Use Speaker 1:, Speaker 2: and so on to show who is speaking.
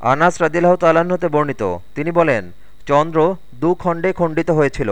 Speaker 1: আনাস রাজিল্লাহ তাল্লাহ্নতে বর্ণিত। তিনি বলেন চন্দ্র দু খণ্ডে খণ্ডিত হয়েছিল।